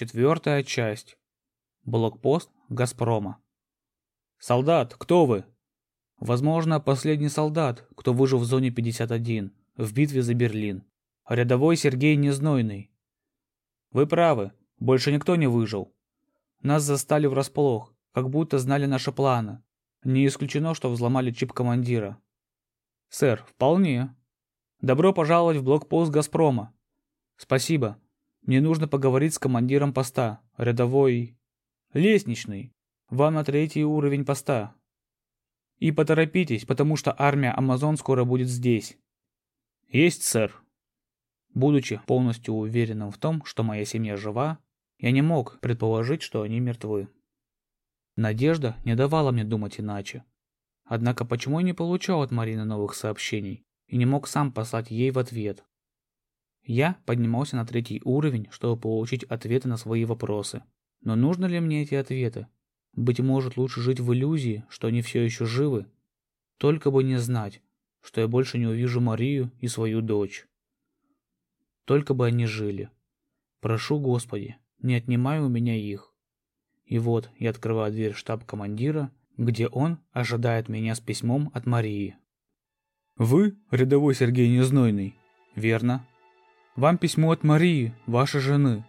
Четвертая часть. Блокпост Газпрома. Солдат, кто вы? Возможно, последний солдат, кто выжил в зоне 51 в битве за Берлин. Рядовой Сергей Незнойный. Вы правы, больше никто не выжил. Нас застали врасплох, как будто знали наши планы. Не исключено, что взломали чип командира. Сэр, вполне. Добро пожаловать в блокпост Газпрома. Спасибо. Мне нужно поговорить с командиром поста, рядовой... Лестничный. Вам на третий уровень поста. И поторопитесь, потому что армия Амазон скоро будет здесь. Есть, сэр. Будучи полностью уверенным в том, что моя семья жива, я не мог предположить, что они мертвы. Надежда не давала мне думать иначе. Однако почему я не получал от Марины новых сообщений и не мог сам послать ей в ответ? Я поднимался на третий уровень, чтобы получить ответы на свои вопросы. Но нужно ли мне эти ответы? Быть может, лучше жить в иллюзии, что они все еще живы? Только бы не знать, что я больше не увижу Марию и свою дочь. Только бы они жили. Прошу, Господи, не отнимай у меня их. И вот я открываю дверь штаб-командира, где он ожидает меня с письмом от Марии. Вы, рядовой Сергей Незнойный? Верно. Вам письмо от Марии, вашей жены.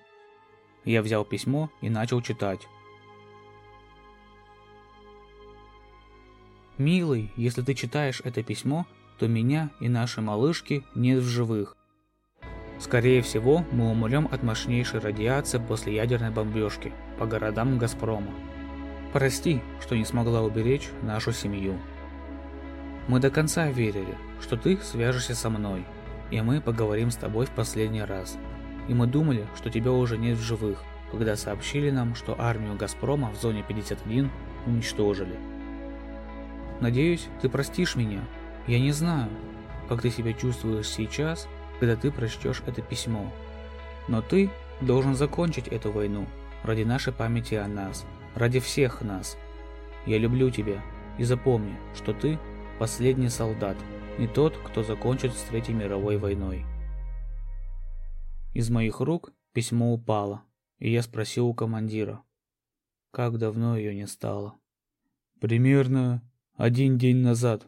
Я взял письмо и начал читать. Милый, если ты читаешь это письмо, то меня и наши малышки нет в живых. Скорее всего, мы умрем от мощнейшей радиации после ядерной бомбежки по городам Газпрома. Прости, что не смогла уберечь нашу семью. Мы до конца верили, что ты свяжешься со мной, и мы поговорим с тобой в последний раз. И мы думали, что тебя уже нет в живых, когда сообщили нам, что армию Газпрома в зоне 51 уничтожили. Надеюсь, ты простишь меня. Я не знаю, как ты себя чувствуешь сейчас, когда ты прочтешь это письмо. Но ты должен закончить эту войну ради нашей памяти о нас, ради всех нас. Я люблю тебя и запомни, что ты последний солдат, не тот, кто закончит с Третьей мировой войной. Из моих рук письмо упало, и я спросил у командира, как давно ее не стало. Примерно один день назад.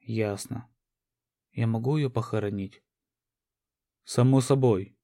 Ясно. Я могу ее похоронить? Само собой.